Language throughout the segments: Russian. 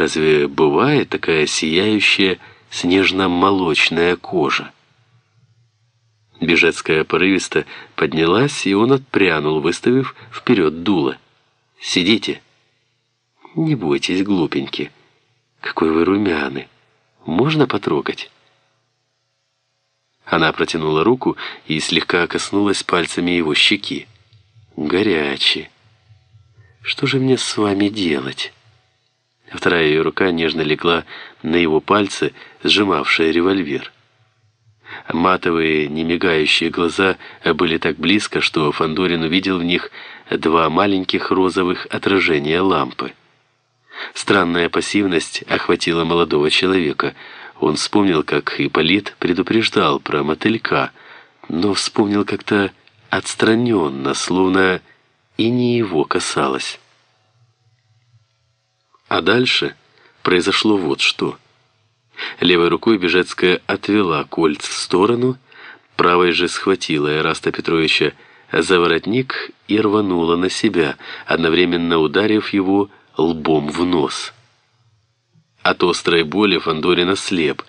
Разве бывает такая сияющая снежно-молочная кожа? Бежецкая порывисто поднялась, и он отпрянул, выставив вперед дуло. «Сидите». «Не бойтесь, глупенький. Какой вы румяный. Можно потрогать?» Она протянула руку и слегка коснулась пальцами его щеки. «Горячий. Что же мне с вами делать?» Вторая ее рука нежно легла на его пальцы, сжимавшие револьвер. Матовые, немигающие глаза были так близко, что Фандорин увидел в них два маленьких розовых отражения лампы. Странная пассивность охватила молодого человека. Он вспомнил, как Ипполит предупреждал про мотылька, но вспомнил как-то отстраненно, словно и не его касалось. А дальше произошло вот что. Левой рукой Бежецкая отвела кольц в сторону, правой же схватила Эраста Петровича за воротник и рванула на себя, одновременно ударив его лбом в нос. От острой боли Фандорин ослеп,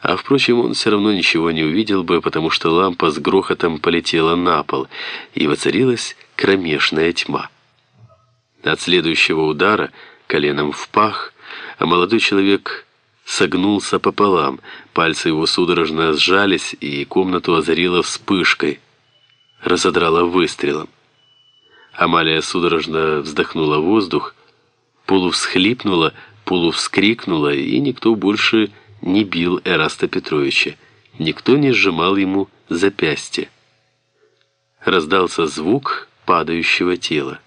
а, впрочем, он все равно ничего не увидел бы, потому что лампа с грохотом полетела на пол, и воцарилась кромешная тьма. От следующего удара – коленом в пах, а молодой человек согнулся пополам, пальцы его судорожно сжались, и комнату озарило вспышкой, разодрало выстрелом. Амалия судорожно вздохнула воздух, полувсхлипнула, полувскрикнула, и никто больше не бил Эраста Петровича, никто не сжимал ему запястье. Раздался звук падающего тела.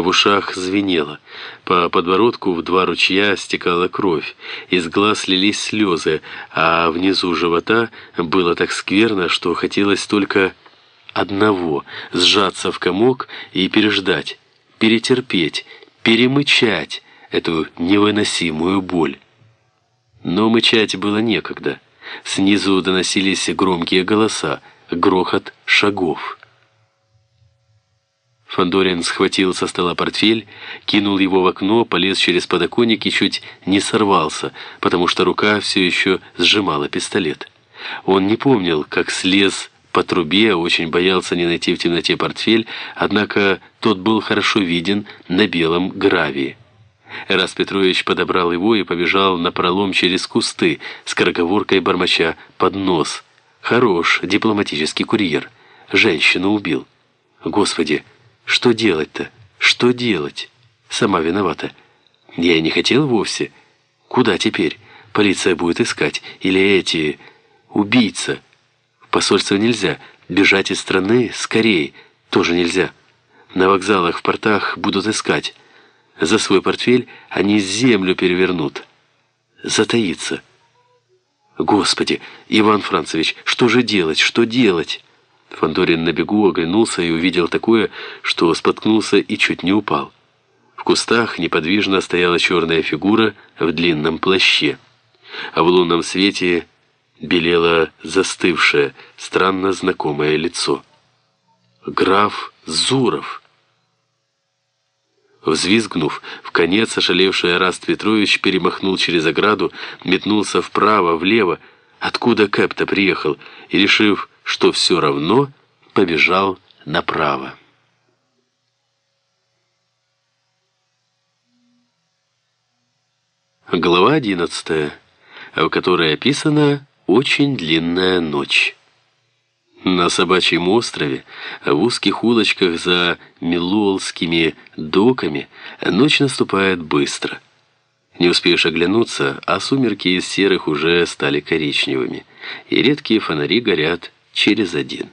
В ушах звенело. По подбородку в два ручья стекала кровь. Из глаз лились слезы, а внизу живота было так скверно, что хотелось только одного — сжаться в комок и переждать, перетерпеть, перемычать эту невыносимую боль. Но мычать было некогда. Снизу доносились громкие голоса, грохот шагов. Фандорин схватил со стола портфель, кинул его в окно, полез через подоконник и чуть не сорвался, потому что рука все еще сжимала пистолет. Он не помнил, как слез по трубе, очень боялся не найти в темноте портфель, однако тот был хорошо виден на белом гравии. Эрас Петрович подобрал его и побежал на пролом через кусты, с скороговоркой бормоча под нос. «Хорош, дипломатический курьер. Женщину убил. Господи!» Что делать-то? Что делать? Сама виновата. Я не хотел вовсе. Куда теперь? Полиция будет искать. Или эти... Убийца. В посольство нельзя. Бежать из страны скорее. Тоже нельзя. На вокзалах, в портах будут искать. За свой портфель они землю перевернут. Затаиться. Господи, Иван Францевич, что же делать, что делать? Фандорин на бегу оглянулся и увидел такое, что споткнулся и чуть не упал. В кустах неподвижно стояла черная фигура в длинном плаще, а в лунном свете белело застывшее, странно знакомое лицо. Граф Зуров. Взвизгнув, в конец ошалевший Араст Петрович перемахнул через ограду, метнулся вправо, влево, откуда Кэп-то приехал, и, решив, что все равно побежал направо. Глава одиннадцатая, в которой описана очень длинная ночь. На собачьем острове, в узких улочках за Милуолскими доками, ночь наступает быстро. Не успеешь оглянуться, а сумерки из серых уже стали коричневыми, и редкие фонари горят через один.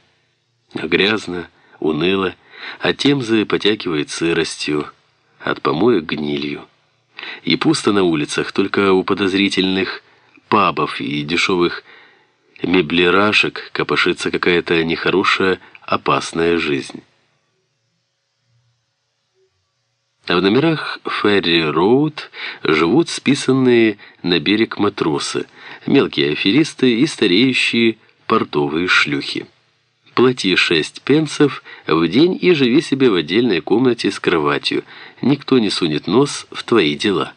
Грязно, уныло, от темзы потякивает сыростью, от помоек гнилью. И пусто на улицах, только у подозрительных пабов и дешевых меблерашек копошится какая-то нехорошая, опасная жизнь. А в номерах Ферри Роуд живут списанные на берег матросы, мелкие аферисты и стареющие портовые шлюхи. плати шесть пенсов в день и живи себе в отдельной комнате с кроватью. Никто не сунет нос в твои дела».